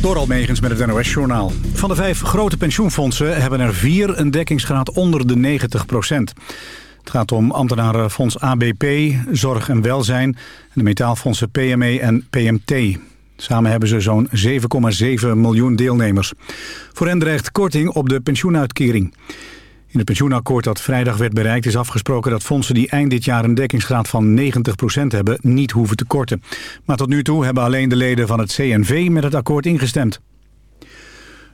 Door Almegens met het NOS-journaal. Van de vijf grote pensioenfondsen hebben er vier een dekkingsgraad onder de 90 procent. Het gaat om ambtenarenfonds ABP, Zorg en Welzijn... en de metaalfondsen PME en PMT. Samen hebben ze zo'n 7,7 miljoen deelnemers. Voor hen dreigt korting op de pensioenuitkering. In het pensioenakkoord dat vrijdag werd bereikt is afgesproken dat fondsen die eind dit jaar een dekkingsgraad van 90% hebben niet hoeven te korten. Maar tot nu toe hebben alleen de leden van het CNV met het akkoord ingestemd.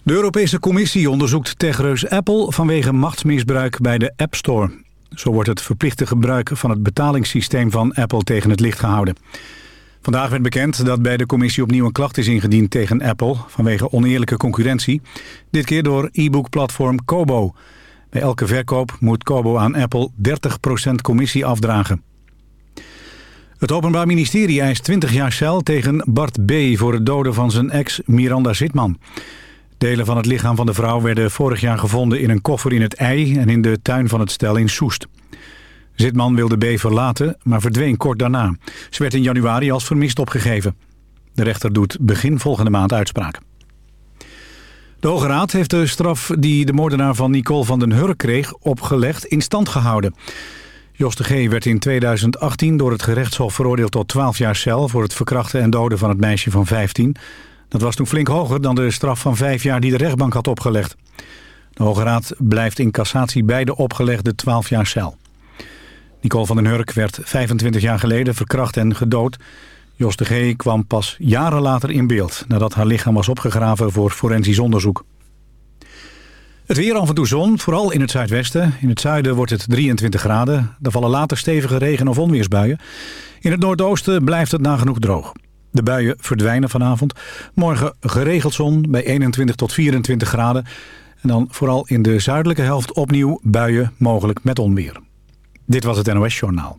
De Europese Commissie onderzoekt techreus Apple vanwege machtsmisbruik bij de App Store. Zo wordt het verplichte gebruik van het betalingssysteem van Apple tegen het licht gehouden. Vandaag werd bekend dat bij de commissie opnieuw een klacht is ingediend tegen Apple... vanwege oneerlijke concurrentie. Dit keer door e-book-platform Kobo. Bij elke verkoop moet Kobo aan Apple 30% commissie afdragen. Het Openbaar Ministerie eist 20 jaar cel tegen Bart B. voor het doden van zijn ex Miranda Zitman. Delen van het lichaam van de vrouw werden vorig jaar gevonden in een koffer in het ei en in de tuin van het stel in Soest. Zitman wilde B verlaten, maar verdween kort daarna. Ze werd in januari als vermist opgegeven. De rechter doet begin volgende maand uitspraak. De Hoge Raad heeft de straf die de moordenaar van Nicole van den Hurk kreeg opgelegd in stand gehouden. Jos de G. werd in 2018 door het gerechtshof veroordeeld tot 12 jaar cel... voor het verkrachten en doden van het meisje van 15. Dat was toen flink hoger dan de straf van 5 jaar die de rechtbank had opgelegd. De Hoge Raad blijft in cassatie bij de opgelegde 12 jaar cel. Nicole van den Hurk werd 25 jaar geleden verkracht en gedood. Jos de G. kwam pas jaren later in beeld... nadat haar lichaam was opgegraven voor forensisch onderzoek. Het weer af en toe zon, vooral in het zuidwesten. In het zuiden wordt het 23 graden. Er vallen later stevige regen- of onweersbuien. In het noordoosten blijft het nagenoeg droog. De buien verdwijnen vanavond. Morgen geregeld zon bij 21 tot 24 graden. En dan vooral in de zuidelijke helft opnieuw buien, mogelijk met onweer. Dit was het NOS Journaal.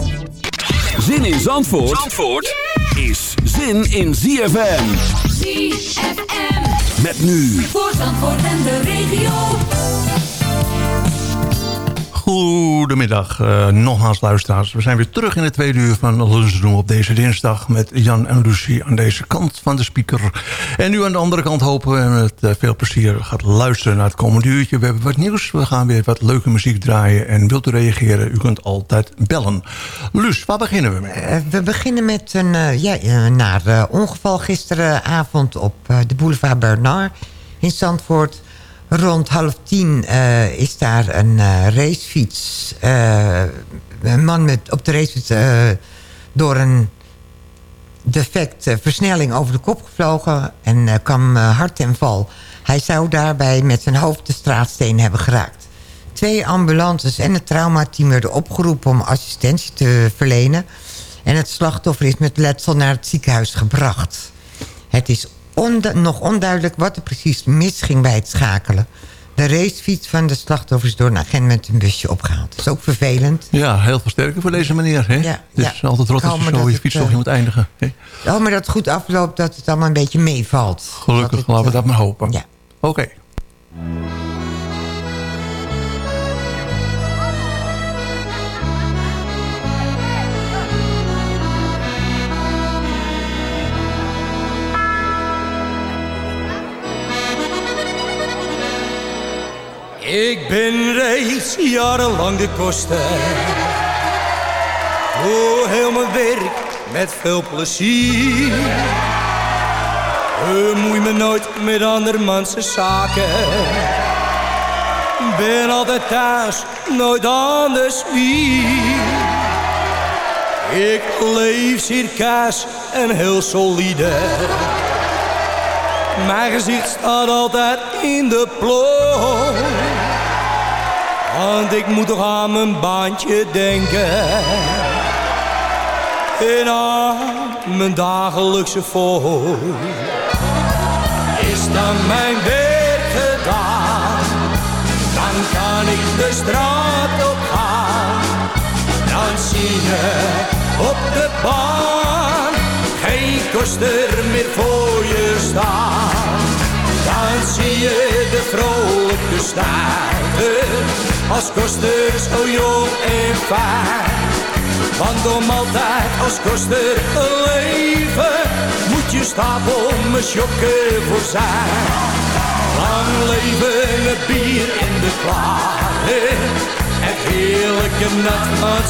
Zin in Zandvoort, Zandvoort is zin in ZFM. ZFM. Met nu Voor Zandvoort en de regio. Goedemiddag, eh, nogmaals luisteraars. We zijn weer terug in het tweede uur van Lunchroom op deze dinsdag... met Jan en Lucie aan deze kant van de speaker. En nu aan de andere kant hopen we met eh, veel plezier gaat luisteren naar het komende uurtje. We hebben wat nieuws, we gaan weer wat leuke muziek draaien... en wilt u reageren, u kunt altijd bellen. Luus, waar beginnen we mee? Eh, we beginnen met een ja, naar ongeval gisteravond op de boulevard Bernard in Zandvoort. Rond half tien eh, is daar een eh, racefiets. eh, een man met, op de racefiets door een defect versnelling over de kop gevlogen en kwam hard ten val. Hij zou daarbij met zijn hoofd de straatsteen hebben geraakt. Twee ambulances en het traumateam werden opgeroepen om assistentie te verlenen. En het slachtoffer is met letsel naar het ziekenhuis gebracht. Het is ondu- nog onduidelijk wat er precies misging bij het schakelen. de racefiets van de slachtoffers door een agent met een busje opgehaald. Dat is ook vervelend. Ja, heel veel sterker voor deze meneer. Hè? Ja, het ja. is altijd rot als je zo je het, fietstochtje eh, moet eindigen. Hè? Oh, maar dat het goed afloopt, dat het allemaal een beetje meevalt. Gelukkig, laten we eh, dat maar hopen. Ja. Oké. Ik ben reeds jarenlang de koster. Doe heel mijn werk met veel plezier. Bemoei me nooit met andermans zaken. Ben altijd thuis, nooit anders wie. Ik leef circa's en heel solide. Mijn gezicht staat altijd in de plooi. Want ik moet toch aan mijn baantje denken. En aan mijn dagelijkse fooi. Is dan mijn werk gedaan, dan kan ik de straat op gaan. Dan zie je op de baan geen koster meer voor je staan. Dan zie je de als koster zo jong en fijn. Want om altijd als koster te leven moet je stapel me sjokken voor zijn. Lang leven het bier in de klaren, het heerlijke nat van.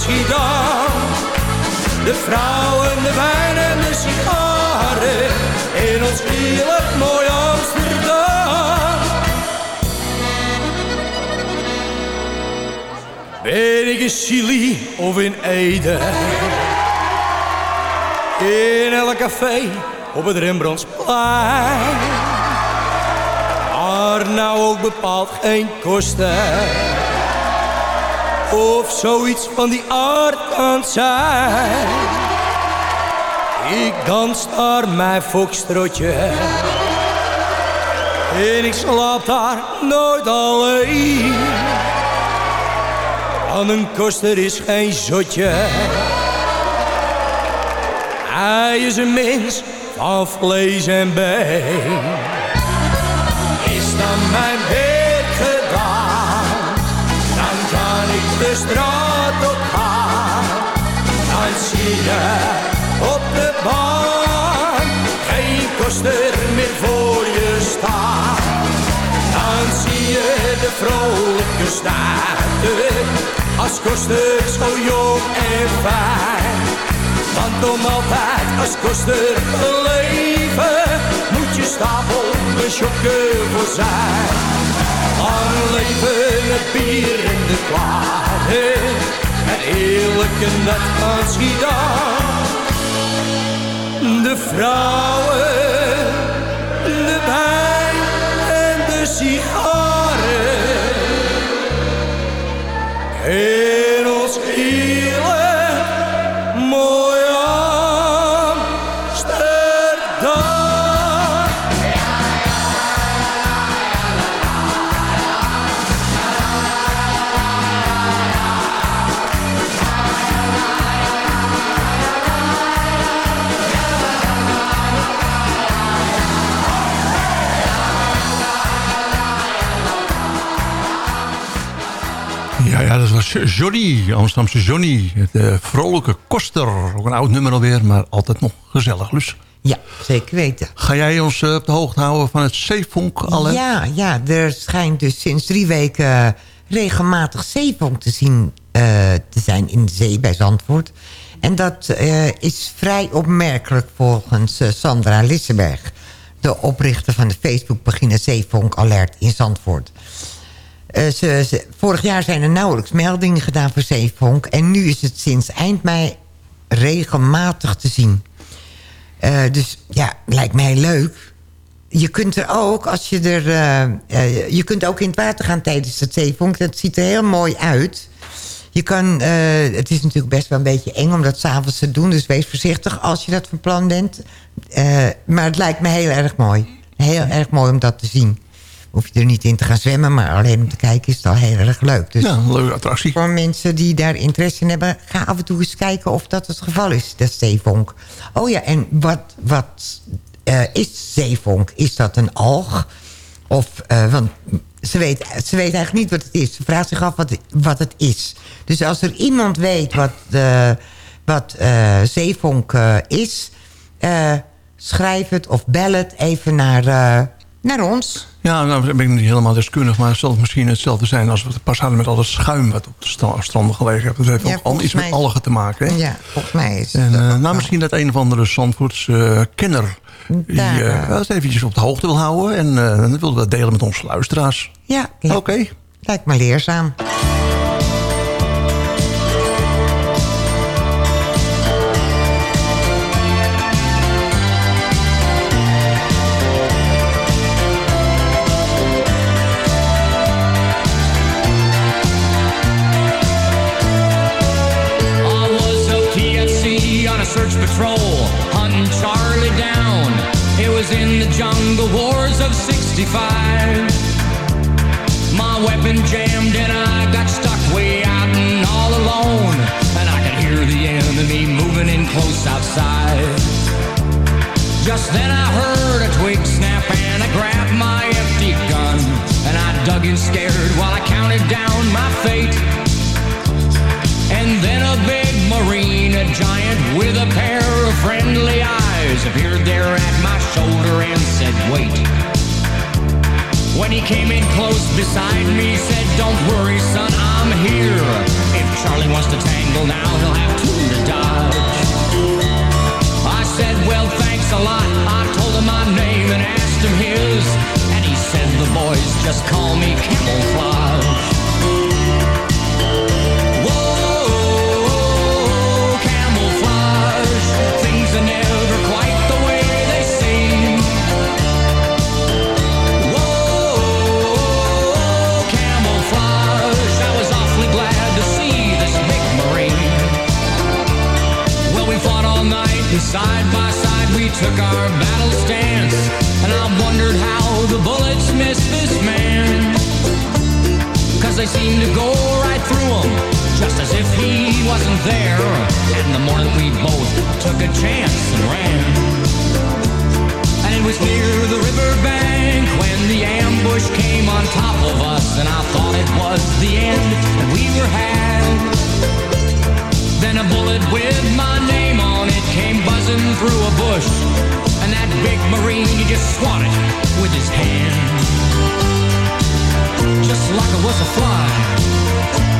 De vrouwen, de wijn en de sigaren in ons heerlijk mooi Ben ik in Chili of in Ede? In elk café op het Rembrandtsplein. Maar nou ook bepaald geen kosten. Of zoiets van die aard kan zijn. Ik dans daar mijn fokstrotje. En ik slaap daar nooit alleen. Want een koster is geen zotje. Hij is een mens van vlees en been. Is dan mijn werk gedaan, dan kan ik de straat op gaan. Dan zie je op de baan geen koster meer voor je staan. Dan zie je de vrolijke staarten als koster zo jong en fijn. Want om altijd als koster te leven moet je stapel sjokken voor zijn. Lang leven het bier in de klaren, het heerlijke net Schiedam. De vrouwen, In Johnny, Amsterdamse Johnny. Het eh, vrolijke koster. Ook een oud nummer alweer, maar altijd nog gezellig. Dus Ja, zeker weten. ga jij ons eh, op de hoogte houden van het zeevonk al? hè? Ja, ja, er schijnt dus sinds drie weken regelmatig zeevonk te zien eh, te zijn in de zee bij Zandvoort. En dat eh, is vrij opmerkelijk volgens eh, Sandra Lissenberg... de oprichter van de Facebookpagina Zeevonk Alert in Zandvoort. Eh, vorig jaar zijn er nauwelijks meldingen gedaan voor zeevonk... en nu is het sinds eind mei regelmatig te zien. Eh, dus ja, lijkt mij leuk. Je kunt er ook, als je er... eh, je kunt ook in het water gaan tijdens het zeevonk. Dat ziet er heel mooi uit. Je kan... het is natuurlijk best wel een beetje eng om dat s'avonds te doen. Dus wees voorzichtig als je dat van plan bent. Maar het lijkt me heel erg mooi. Heel erg mooi om dat te zien. Hoef je er niet in te gaan zwemmen... maar alleen om te kijken is het al heel erg leuk. Dus Ja, een leuke attractie. voor mensen die daar interesse in hebben... ga af en toe eens kijken of dat het geval is, de zeevonk. Oh ja, en wat, wat eh, is zeevonk? Is dat een alg? Of, eh, want ze weet, ze weet eigenlijk niet wat het is. Ze vraagt zich af wat, wat het is. Dus als er iemand weet wat, eh, wat zeevonk is... schrijf het of bel het even naar, naar ons. Ja, nou ben ik niet helemaal deskundig, maar het zal misschien hetzelfde zijn als we het pas hadden met al het schuim wat op de stra- stranden gelegen heeft. Dat heeft Ja, ook al iets met algen te maken. Hè? Ja, volgens mij is En, dat eh, nou, misschien dat een of andere Zandvoorts kenner... die Daar, eh, eh, wel eens eventjes op de hoogte wil houden. En willen we dat delen met onze luisteraars. Ja, Oké. lijkt me leerzaam. Weapon jammed and I got stuck way out and all alone. And I could hear the enemy moving in close outside. Just then I heard a twig snap and I grabbed my empty gun. And I dug in scared while I counted down my fate. And then a big marine, a giant with a pair of friendly eyes, appeared there at my shoulder and said, wait. When he came in close beside me, said, don't worry, son, I'm here. If Charlie wants to tangle now, he'll have two to dodge. I said, well, thanks a lot. I told him my name and asked him his. And he said, the boys just call me camouflage. Took our battle stance. And I wondered how the bullets missed this man. Cause they seemed to go right through him, just as if he wasn't there. And the morning we both took a chance and ran. And it was near the riverbank when the ambush came on top of us. And I thought it was the end, and we were had. Then a bullet with my name on it came buzzing through a bush. And that big marine, he just swatted with his hand. Just like it was a fly.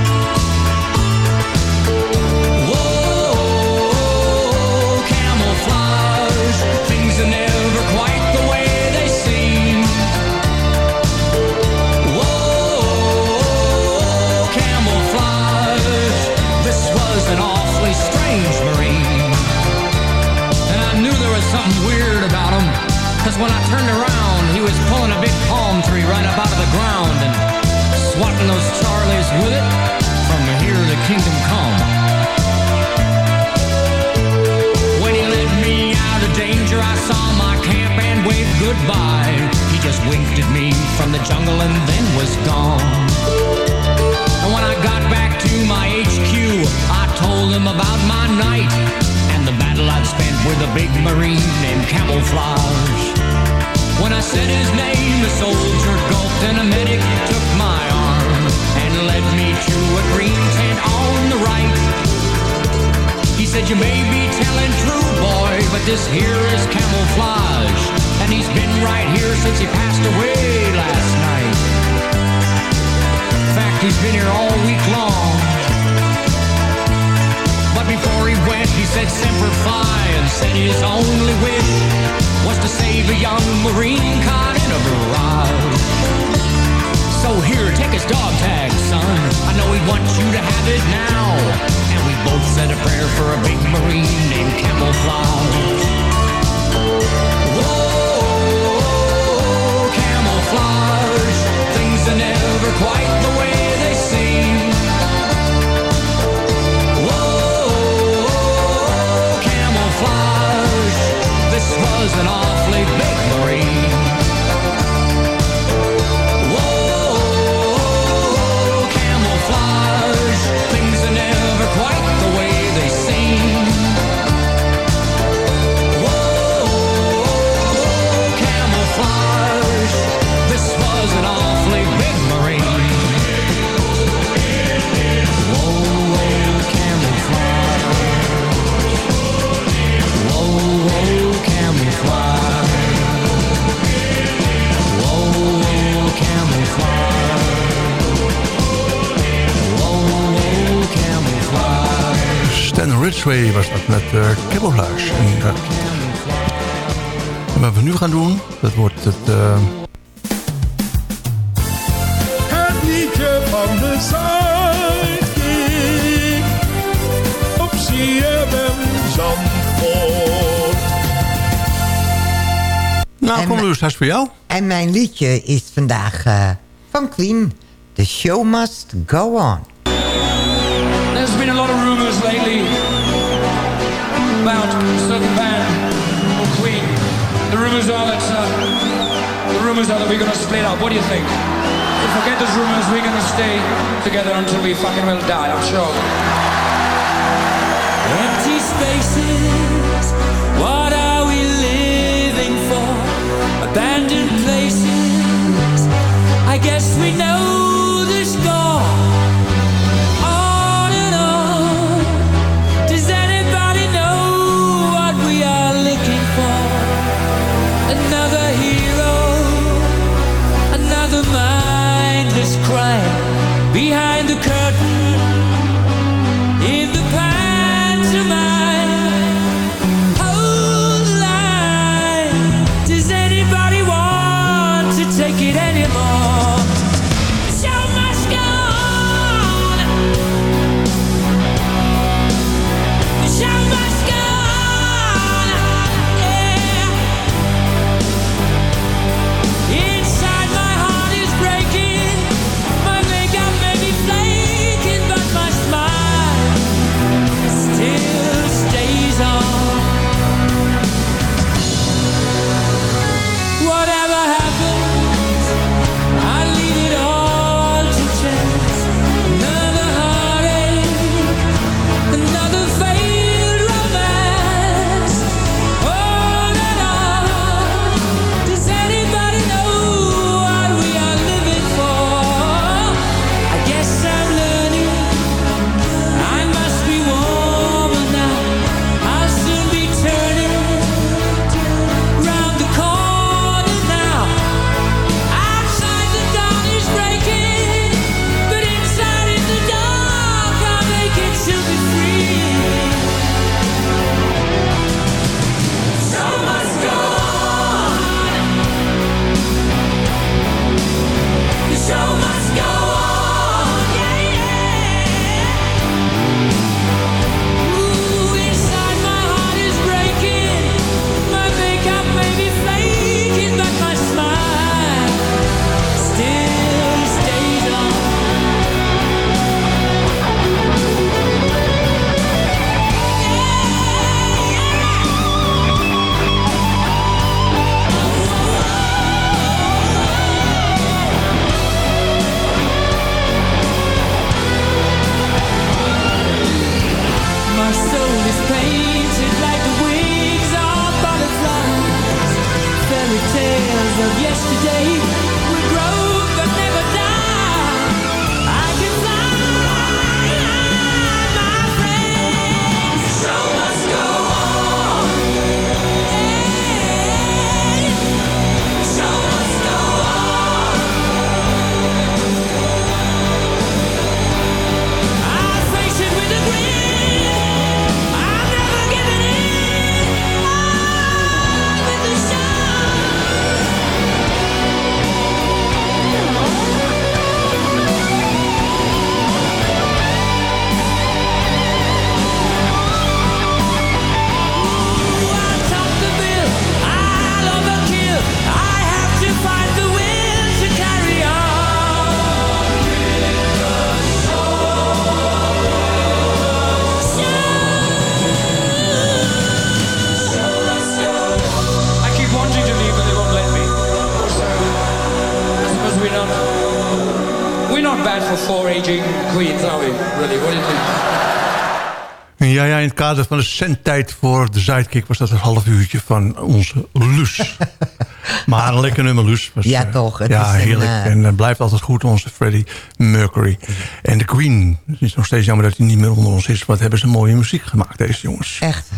Dat wordt het... Uh... Het liedje van de Zuidkiek op CFM Zandvoort. Nou, kom Luus, dat is voor jou. En mijn liedje is vandaag uh, van Queen. The show must go on. We're gonna split up. What do you think? Forget those rumors. We're gonna stay together until we fucking will die. I'm sure. Empty spaces. What are we living for? Abandoned places. I guess we know van de zendtijd voor de Zuidkick... was dat een half uurtje van onze Luus. maar een lekker nummer, Luus. Was, Ja, eh, toch, het ja, is een, heerlijk. eh, En het blijft altijd goed, onze Freddie Mercury. En de Queen. Het is nog steeds jammer dat hij niet meer onder ons is. Wat hebben ze mooie muziek gemaakt, deze jongens. Echt.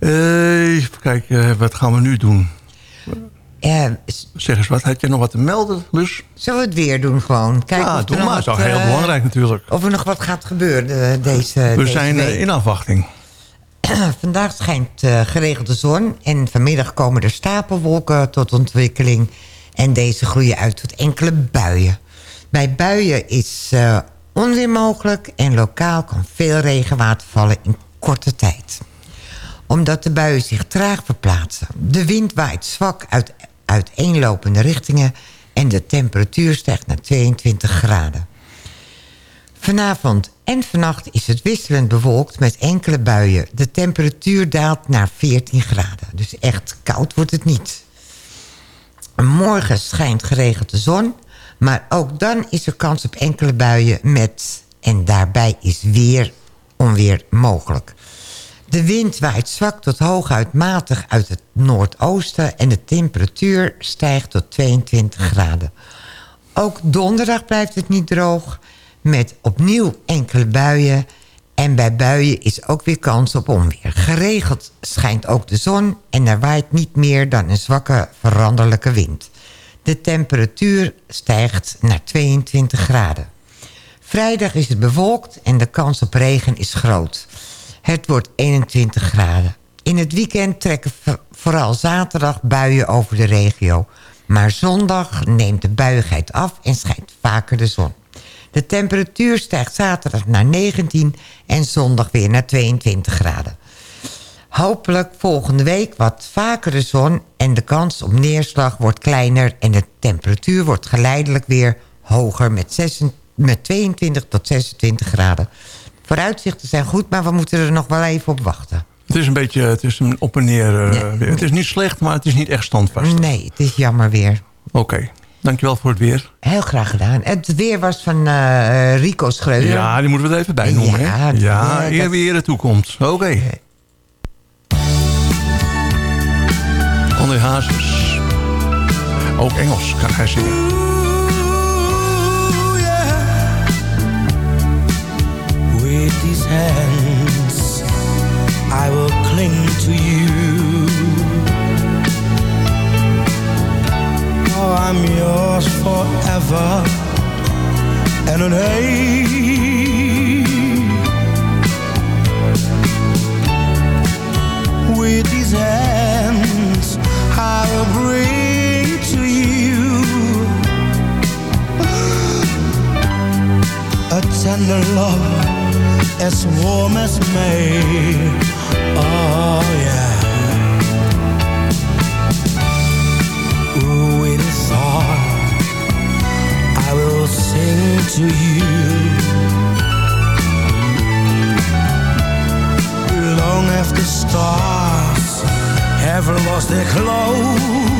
Eh, even kijken, wat gaan we nu doen? Eh, Zeg eens wat, had je nog wat te melden, Luus? zullen we het weer doen gewoon? Kijken Ja, of doe nog maar. Dat is wel heel eh, belangrijk natuurlijk. Of er nog wat gaat gebeuren eh, deze We deze zijn eh, week. in afwachting. Vandaag schijnt uh, geregeld zon en vanmiddag komen er stapelwolken tot ontwikkeling. En deze groeien uit tot enkele buien. Bij buien is uh, onweer mogelijk en lokaal kan veel regenwater vallen in korte tijd. Omdat de buien zich traag verplaatsen. De wind waait zwak uit uiteenlopende richtingen en de temperatuur stijgt naar 22 graden. Vanavond en vannacht is het wisselend bewolkt met enkele buien. De temperatuur daalt naar 14 graden. Dus echt koud wordt het niet. Morgen schijnt geregeld de zon. Maar ook dan is er kans op enkele buien met... en daarbij is weer onweer mogelijk. De wind waait zwak tot hooguit matig uit het noordoosten... en de temperatuur stijgt tot 22 graden. Ook donderdag blijft het niet droog... met opnieuw enkele buien... en bij buien is ook weer kans op onweer. Geregeld schijnt ook de zon... en er waait niet meer dan een zwakke veranderlijke wind. De temperatuur stijgt naar 22 graden. Vrijdag is het bewolkt en de kans op regen is groot... Het wordt 21 graden. In het weekend trekken vooral zaterdag buien over de regio. Maar zondag neemt de buiigheid af en schijnt vaker de zon. De temperatuur stijgt zaterdag naar 19 en zondag weer naar 22 graden. Hopelijk volgende week wat vaker de zon en de kans op neerslag wordt kleiner... en de temperatuur wordt geleidelijk weer hoger met, 26, met 22 tot 26 graden vooruitzichten zijn goed, maar we moeten er nog wel even op wachten. Het is een beetje het is een op en neer. Uh, nee. Het is niet slecht, maar het is niet echt standvast. Nee, het is jammer weer. Oké. Okay. Dankjewel voor het weer. Heel graag gedaan. Het weer was van uh, Rico Schreuder. Ja, die moeten we er even bij noemen. Ja, hè? ja, ja eer weer de toekomst. Oké. Okay. André Hazes. Ook Engels kan hij zingen. with these hands I will cling to you I'm yours forever and a day With these hands I will bring to you A tender love as warm as May. Oh yeah. I will sing to you. Long after stars have lost their glow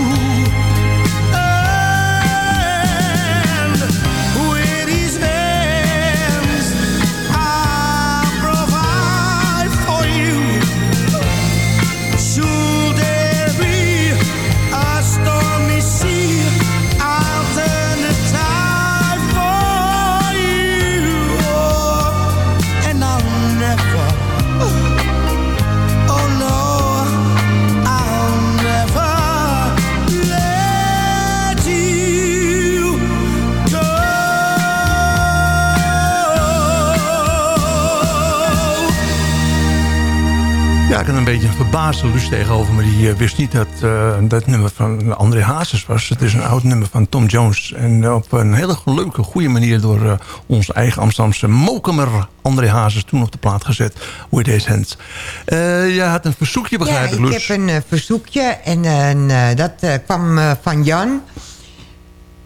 laatst tegenover me. Die eh, wist niet dat uh, dat nummer van André Hazes was. Het is een oud nummer van Tom Jones. En eh, op een hele leuke, goede manier door uh, onze eigen Amsterdamse mokemer André Hazes toen op de plaat gezet. With His Hands. Uh, jij had een verzoekje begrijpen, ja, ik, heb een verzoekje. En, dat kwam van Jan.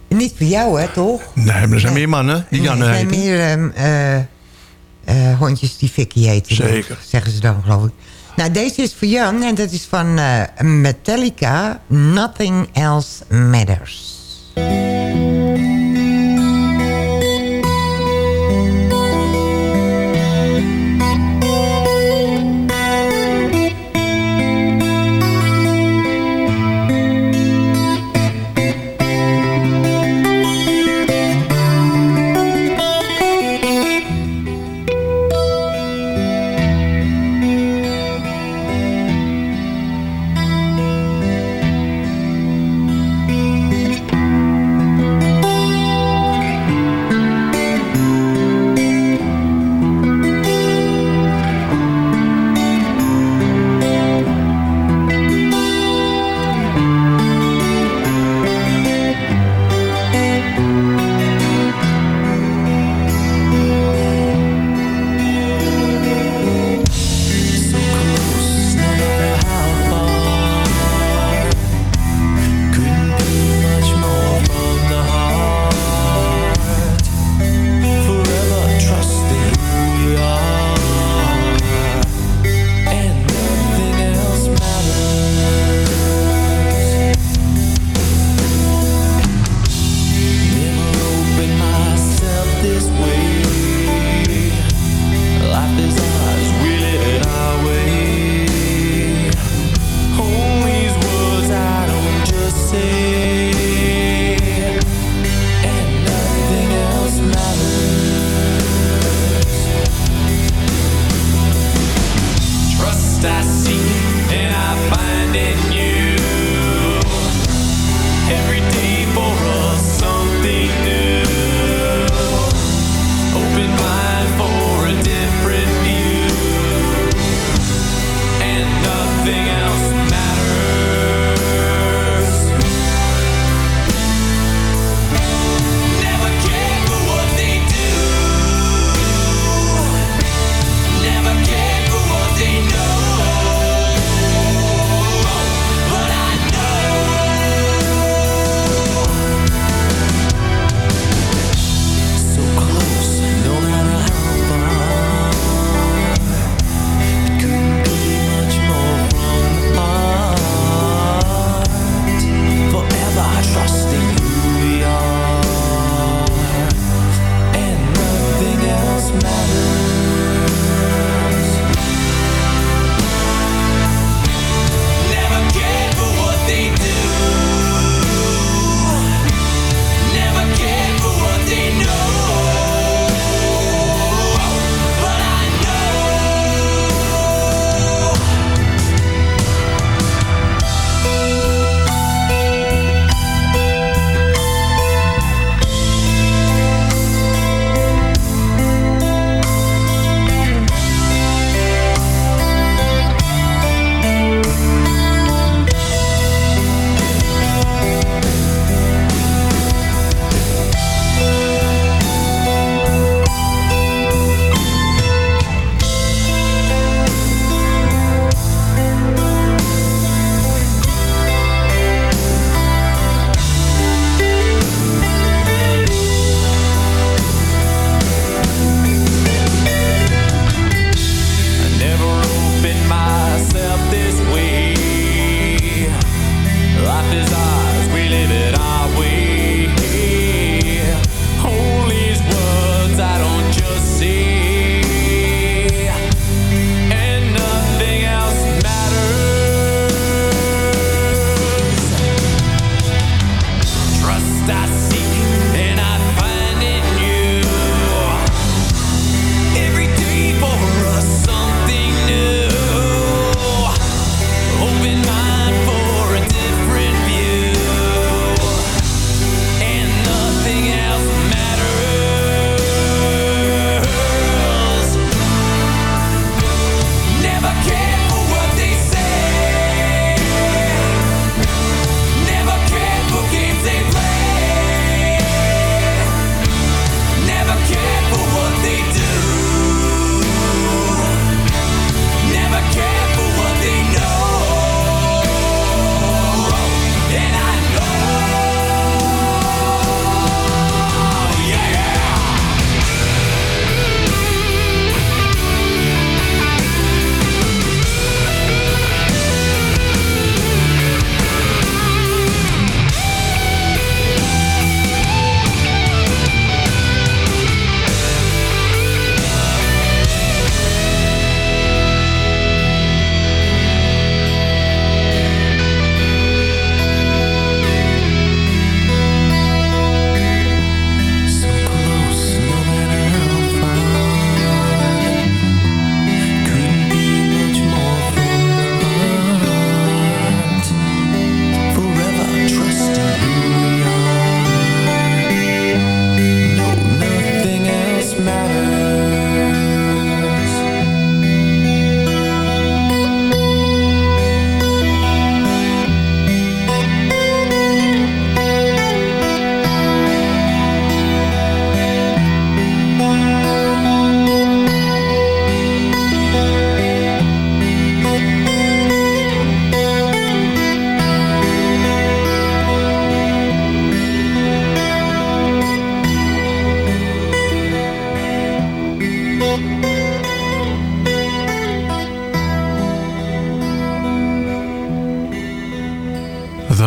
Niet voor jou, hè, toch? Nee, maar er zijn meer mannen die Er zijn meer ehm, hondjes die Vicky heet. Zeker. Zeggen ze dan, geloof ik. Nou, deze is voor Jan en dat is van eh, Metallica. Nothing Else Matters.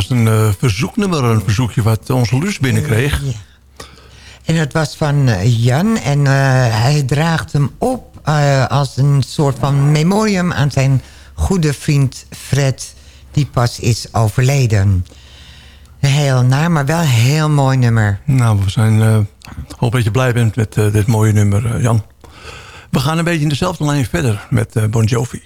Was een eh, verzoeknummer, een verzoekje wat onze Luus binnenkreeg. Ja. En het was van eh, Jan en eh, hij draagt hem op als een soort van memorium aan zijn goede vriend Fred, die pas is overleden. Heel naar, maar wel een heel mooi nummer. Nou, we zijn hoop dat je blij bent met dit mooie nummer, Jan. We gaan een beetje in dezelfde lijn verder met Bon Jovi.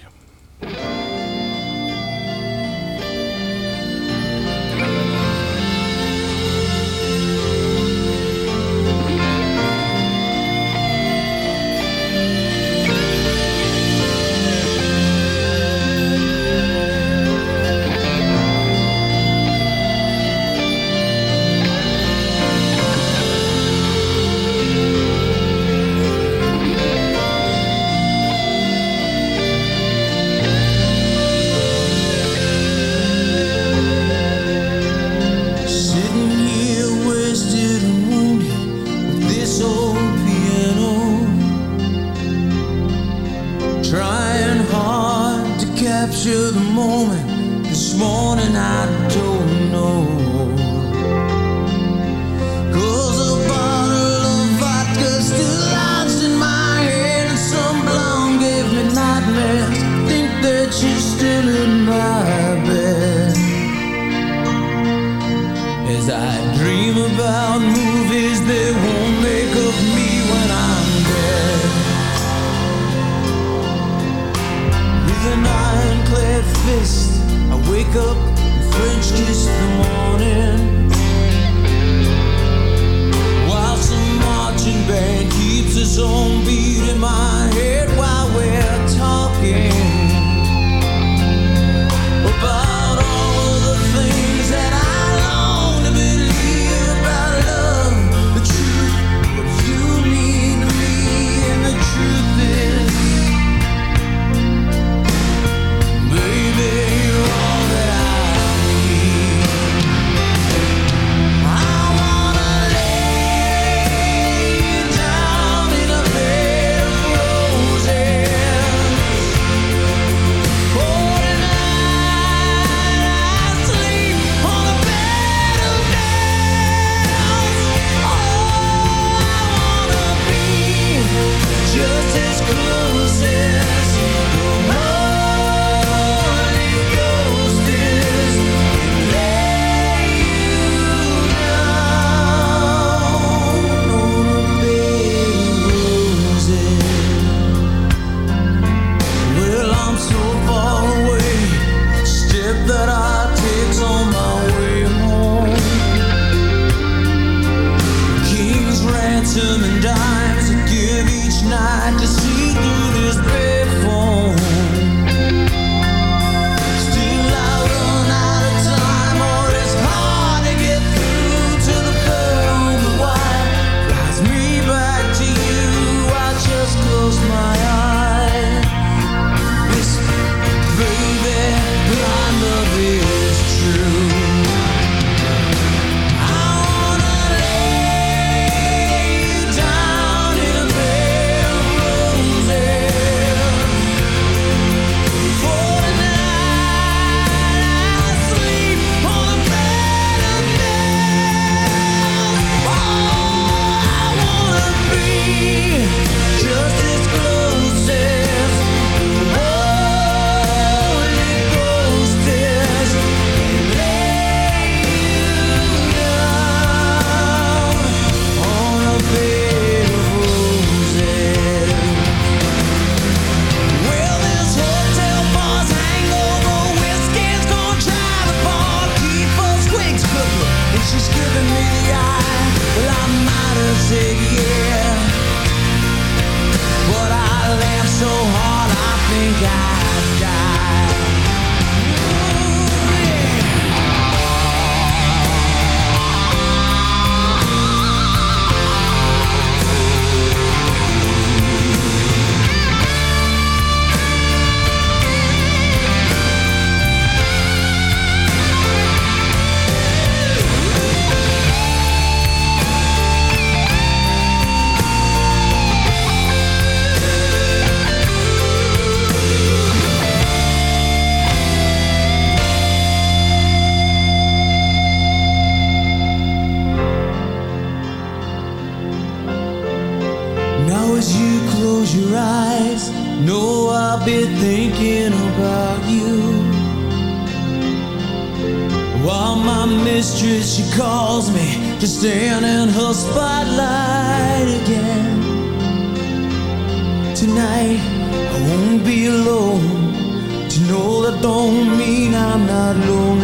parlo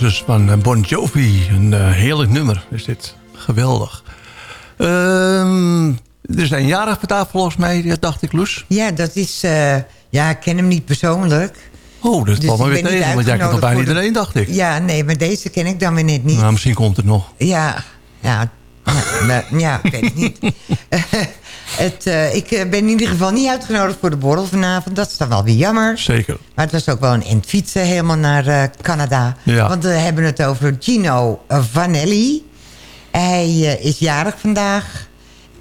Roses van eh, Bon Jovi. Een eh, heerlijk nummer is dit. Geweldig. Ehm, er zijn jarig vandaag volgens mij, eh, dacht ik, Loes. Ja, dat is... ja, ik ken hem niet persoonlijk. Oh, dat Dus me ik weer tegen. Want jij kent al bijna iedereen, dacht ik. Ja, nee, maar deze ken ik dan weer net niet. Nou, misschien komt het nog. Ja, ja, ja, maar- ja ik weet het niet. het, eh, ik eh, ben in ieder geval niet uitgenodigd voor de borrel vanavond. Dat is dan wel weer jammer. Zeker. Maar het was ook wel een eind fietsen helemaal naar eh, Canada. Ja. Want we hebben het over Gino Vanelli. Hij is jarig vandaag.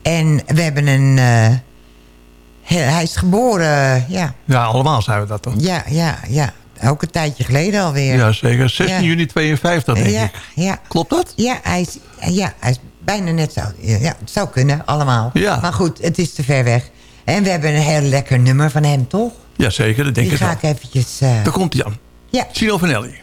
En we hebben een... hij is geboren, ja, Ja, allemaal zijn we dat toch? ja, ja, ja. Ook een tijdje geleden alweer. Ja, zeker. 16 Ja. juni 52, denk ja, ik. ja. Klopt dat? Ja, hij is, ja, hij is bijna net zo. Ja, het zou kunnen, allemaal. Ja. Maar goed, het is te ver weg. En we hebben een heel lekker nummer van hem, toch? Ja, zeker. Dat denk Die ik ga wel. ik eventjes... eh, Daar komt hij aan. ja. Gino Vanelli.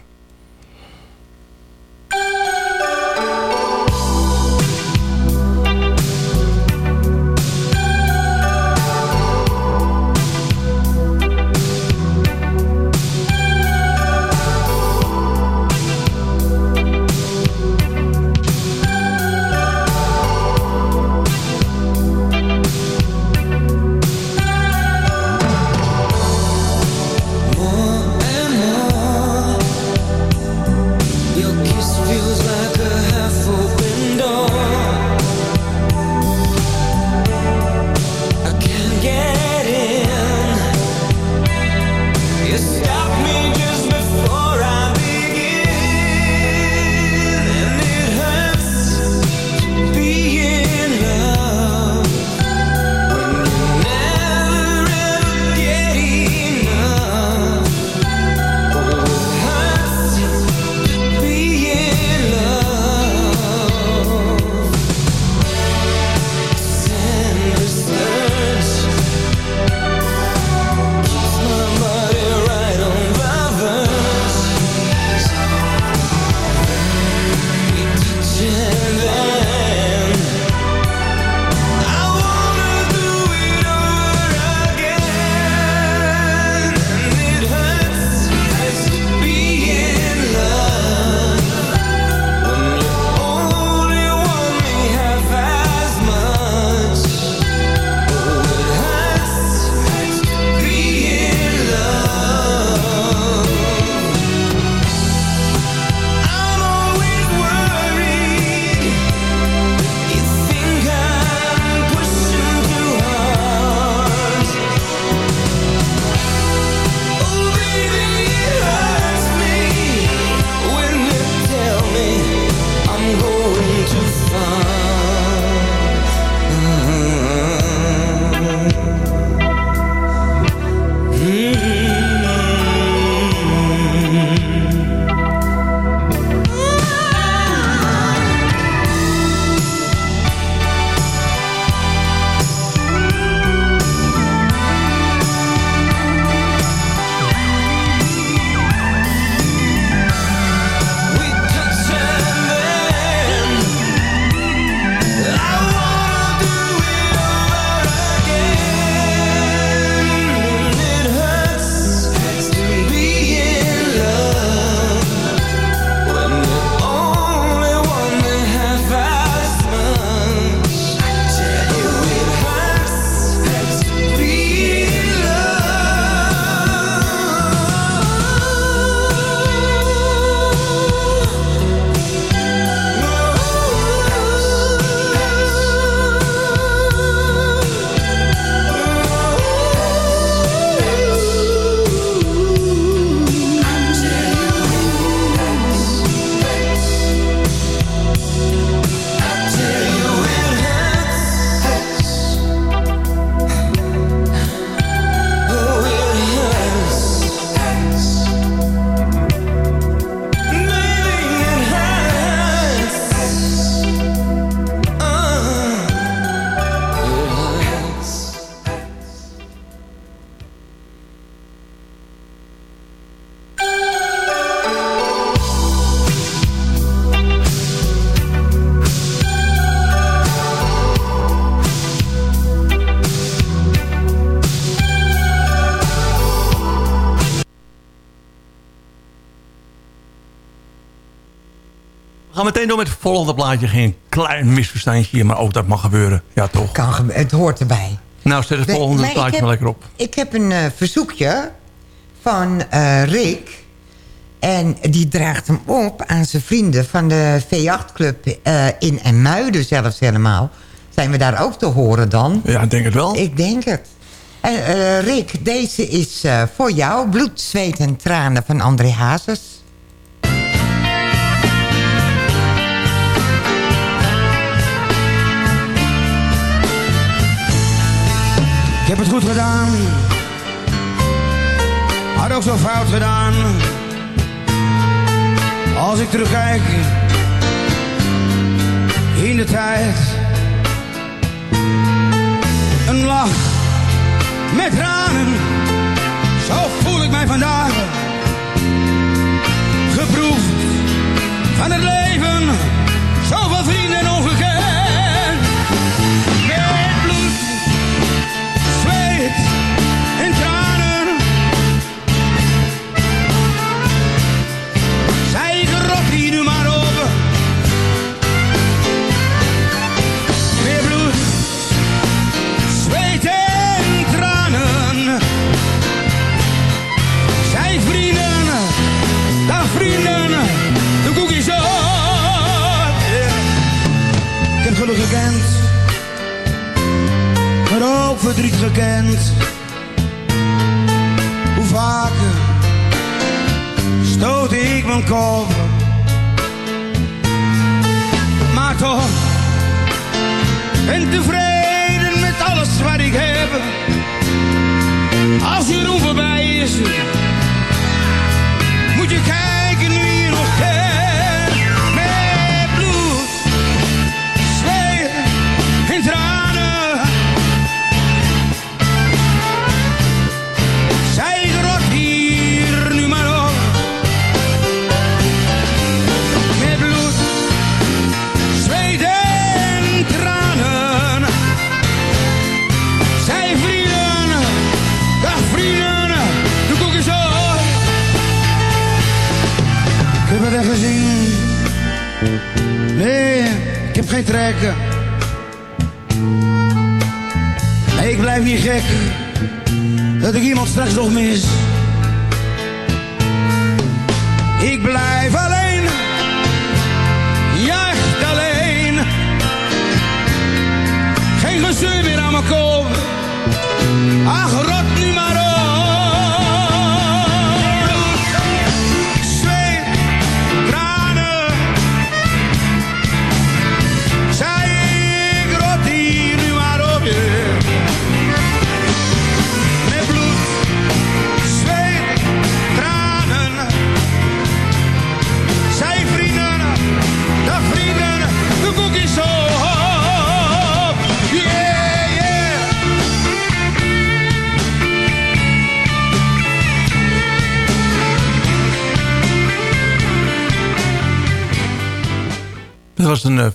Door met het volgende plaatje. Geen klein misverstandje, maar ook dat mag gebeuren. Ja, toch? Kan het hoort erbij. Nou, zet het Nee, volgende plaatje heb- maar lekker op. Ik heb een eh, verzoekje van eh, Rick. En die draagt hem op aan zijn vrienden van de V8-club eh, in Emuiden zelfs helemaal. Zijn we daar ook te horen dan? Ja, ik denk het wel. Ik denk het. Rick, deze is voor jou. Bloed, zweet en tranen van André Hazes. Heb het goed gedaan. Had ook zo fout gedaan. Als ik terugkijk in de tijd. Een lach met tranen. Zo voel ik mij vandaag. Geproefd van het leven. Zoveel vrienden ongekend.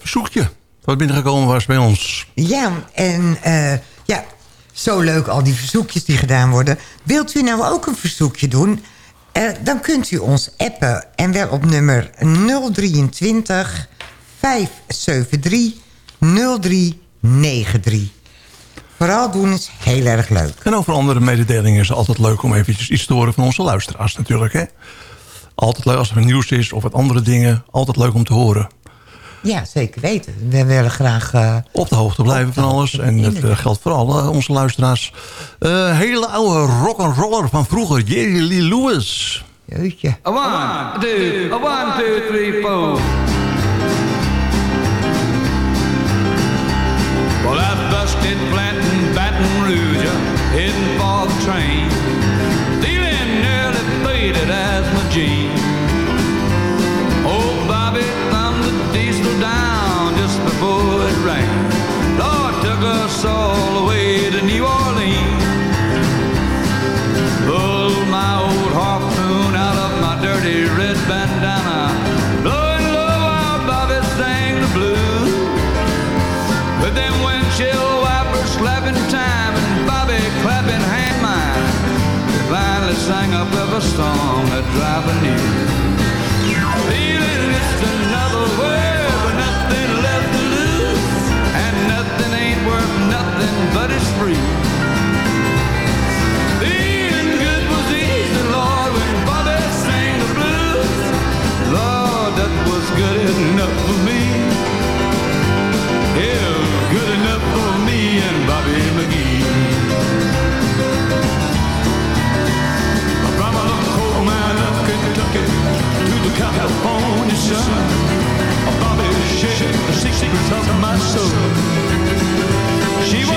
Verzoekje wat binnengekomen was bij ons. Ja, en eh, ja, zo leuk al die verzoekjes die gedaan worden. Wilt u nou ook een verzoekje doen? Eh, dan kunt u ons appen. En wel op nummer 023 573 0393. Vooral doen is heel erg leuk. En over andere mededelingen is het altijd leuk om eventjes iets te horen van onze luisteraars natuurlijk. Hè? Altijd leuk als er nieuws is of wat andere dingen. Altijd leuk om te horen. Ja, zeker weten. We willen graag... eh, Op de hoogte blijven van alles. En dat eh, geldt voor alle onze luisteraars. Eh, hele oude rock'n'roller van vroeger. Jerry Lee Lewis. Jeetje. A one, two, a one, two, three, four. Well, I've busted flat in Baton Rouge, heading for the train. Rained. Lord took us all the way to New Orleans. Pulled my old harpoon out of my dirty red bandana. Blowing low while Bobby sang the blues. With them windshield wipers slapping time and Bobby clapping hand mine. Finally sang up every song that driver knew. but it's free. Being good was easy, Lord, when Bobby sang the blues. Lord, that was good enough for me. Yeah, good enough for me and Bobby McGee. From a coal mine of Kentucky to the California sun. Bobby shared the secrets of my soul. She was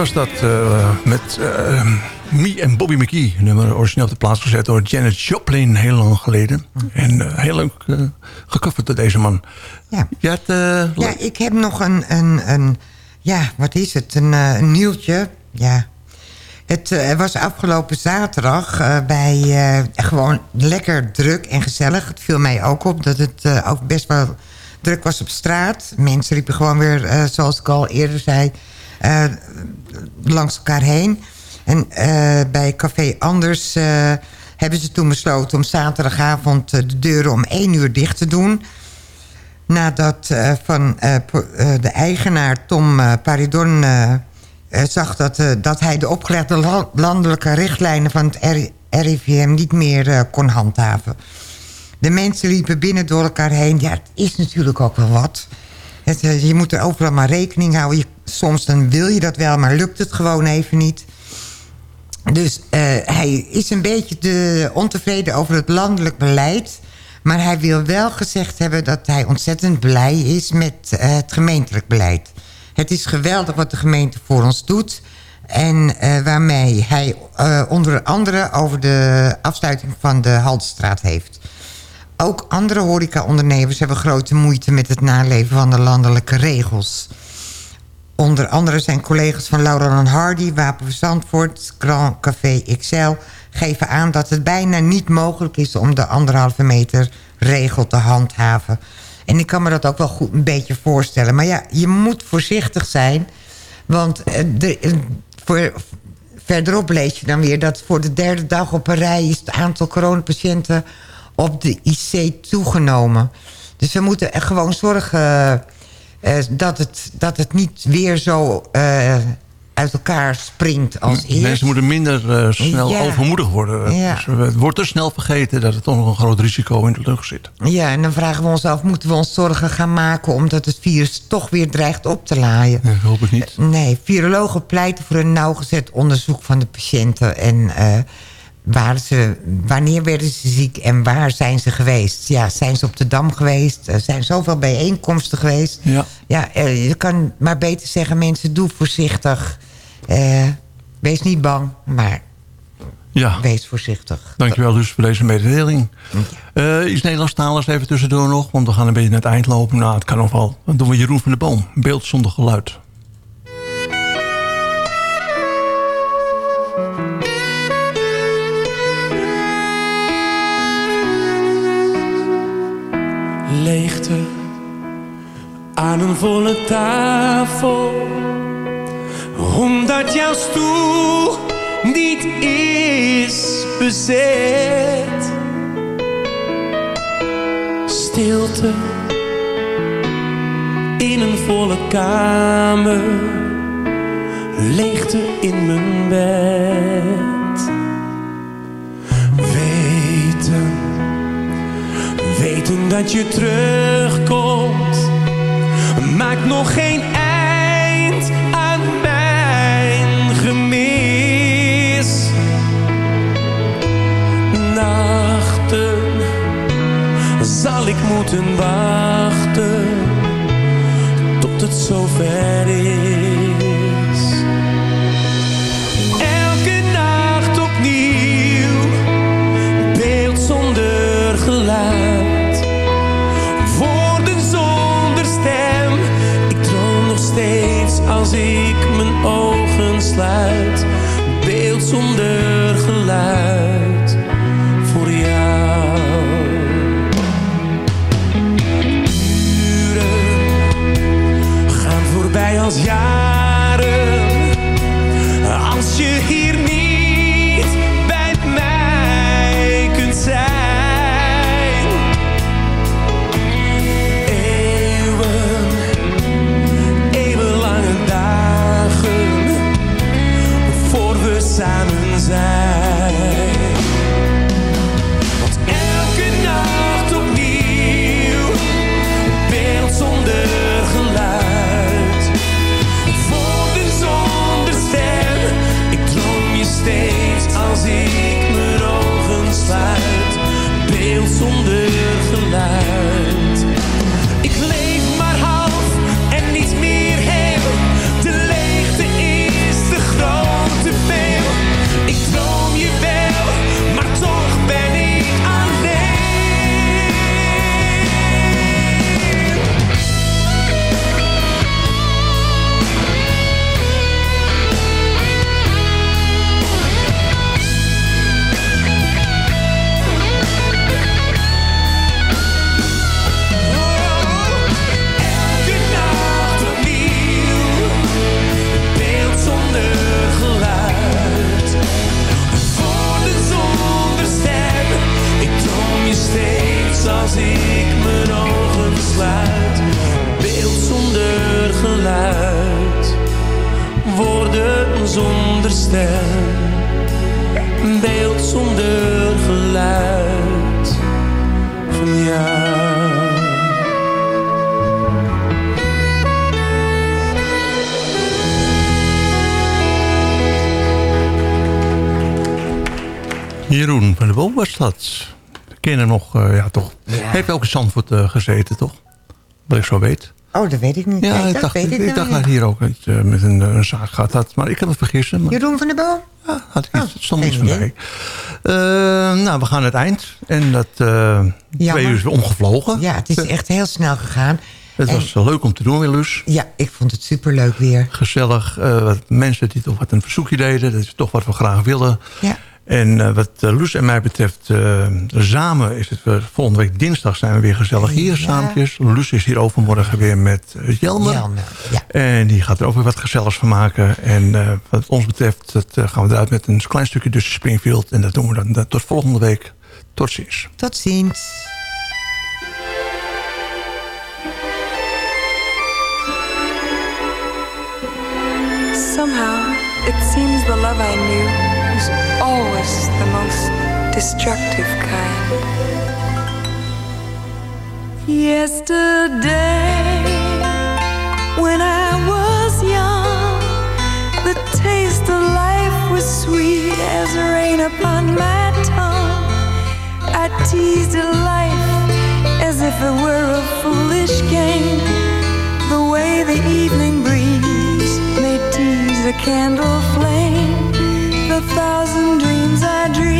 was dat eh, met eh, Me en Bobby McGee. Nummer origineel op de plaats gezet door Janet Joplin heel lang geleden. En eh, heel leuk uh, gecoverd door deze man. Ja. Had, Ja, ik heb nog een, een, een ja, wat is het, een, een nieuwtje. Ja. Het was afgelopen zaterdag bij gewoon lekker druk en gezellig. Het viel mij ook op dat het ook best wel druk was op straat. Mensen liepen gewoon weer, zoals ik al eerder zei, langs elkaar heen. En eh, bij Café Anders eh, hebben ze toen besloten om zaterdagavond eh, de deuren om één uur dicht te doen nadat eh, van eh, eh, de eigenaar Tom eh, Paridon eh, eh, zag dat, eh, dat hij de opgelegde la- landelijke richtlijnen van het RIVM niet meer eh, kon handhaven. De mensen liepen binnen door elkaar heen. Ja, het is natuurlijk ook wel wat. Eh, je moet er overal maar rekening houden. Soms dan wil je dat wel, maar lukt het gewoon even niet. Dus eh, hij is een beetje de, ontevreden over het landelijk beleid. Maar hij wil wel gezegd hebben dat hij ontzettend blij is met eh, het gemeentelijk beleid. Het is geweldig wat de gemeente voor ons doet. En eh, waarmee hij onder andere over de afsluiting van de Haltestraat heeft. Ook andere horecaondernemers hebben grote moeite met het naleven van de landelijke regels. Onder andere zijn collega's van Laura en Hardy, Wapen Zandvoort, Grand Café XL... geven aan dat het bijna niet mogelijk is om de anderhalve meter regel te handhaven. En ik kan me dat ook wel goed een beetje voorstellen. Maar ja, je moet voorzichtig zijn. Want eh, de, eh, voor, verderop lees je dan weer dat voor de derde dag op een rij... is het aantal coronapatiënten op de IC toegenomen. Dus we moeten gewoon zorgen eh, dat, het, dat het niet weer zo eh, uit elkaar springt als eerst. Mensen moeten minder eh, snel Ja. overmoedig worden. Ja. Dus, eh, het wordt te snel vergeten dat er toch nog een groot risico in de lucht zit. Ja, en dan vragen we ons af, moeten we ons zorgen gaan maken... omdat het virus toch weer dreigt op te laaien? Ik hoop het niet. Nee, virologen pleiten voor een nauwgezet onderzoek van de patiënten. En eh, ze, wanneer werden ze ziek en waar zijn ze geweest? Ja, zijn ze op de Dam geweest? Er zijn zoveel bijeenkomsten geweest. Ja. Ja, eh, je kan maar beter zeggen, mensen, doe voorzichtig. Eh, wees niet bang, maar Ja. wees voorzichtig. Dankjewel dus voor deze mededeling. Eh iets Nederlandstaligs even tussendoor nog, want we gaan een beetje naar het eind lopen. Nou, het kan nog wel. Dan doen we Jeroen van de Boom. Beeld zonder geluid. Leegte aan een volle tafel. Omdat jouw stoel niet is bezet. Stilte in een volle kamer. Leegte in mijn bed. Dat je terugkomt. Maakt nog geen eind aan mijn gemis. Nachten zal ik moeten wachten Tot het zover is beeld zonder geluid voor jou. Uren gaan voorbij als jaar. Je hem nog, eh, ja toch. Hij heeft ook in Zandvoort eh, gezeten, toch? Wat ik zo weet. Oh, dat weet ik niet. Ja, ik dat dacht, weet ik, ik, dacht dat hier ook iets, eh, met een, een zaak gehad had. Maar ik heb het vergissen. Maar Jeroen van der Boom? Ja, had ik iets, stond iets van mij. Nou, we gaan aan het eind. En dat eh twee uur is weer omgevlogen. Ja, het is echt heel snel gegaan. Het En- was leuk om te doen weer, Lus. Ja, ik vond het superleuk weer. Gezellig. wat mensen die toch wat een verzoekje deden. Dat is toch wat we graag willen. Ja. En eh, wat uh, Loes en mij betreft, eh, samen is het weer, volgende week dinsdag zijn we weer gezellig hier saampjes. Loes is hier overmorgen weer met eh, Jelmer. Jelmer, ja. En die gaat er ook weer wat gezelligs van maken. En eh, wat ons betreft dat, eh, gaan we eruit met een klein stukje tussen Springfield. En dat doen we dan eh, tot volgende week. Tot ziens. Tot ziens. Somehow, it seems the love I knew always the most destructive kind. Yesterday, when I was young, the taste of life was sweet as rain upon my tongue. I teased at life as if it were a foolish game. The way the evening breeze may tease a candle thousand dreams I dreamed,